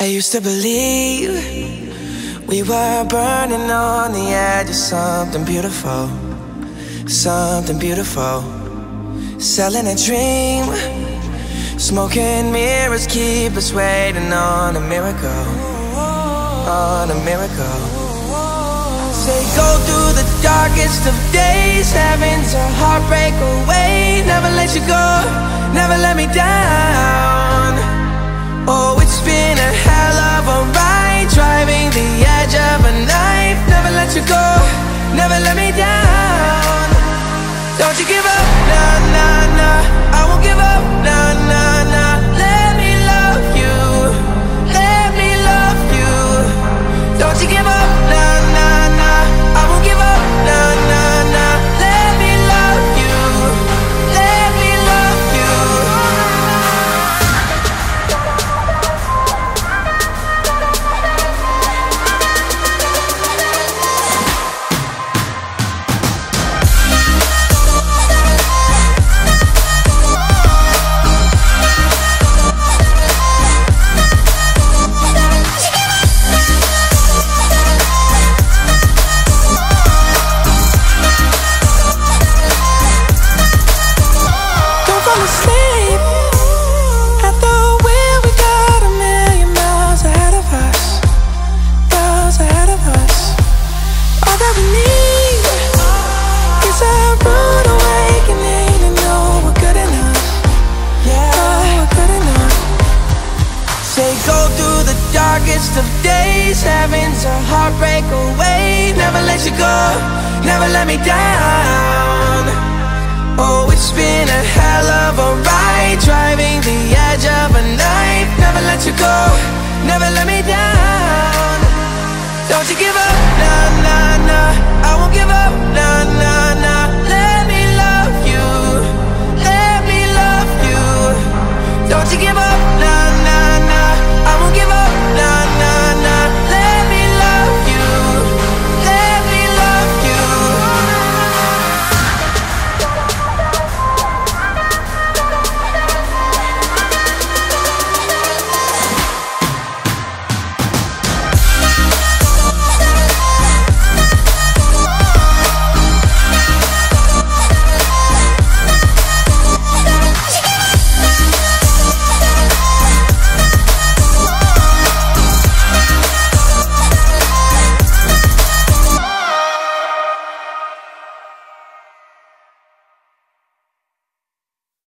I used to believe we were burning on the edge of something beautiful, something beautiful. Selling a dream, smoking mirrors keep us waiting on a miracle, on a miracle. I Say go through the darkest of days, heaven's a heartbreak away. Never let you go, never let me down. Don't you Go through the darkest of days. Heaven's a heartbreak away. Never let you go, never let me down. Oh, it's been a hell of a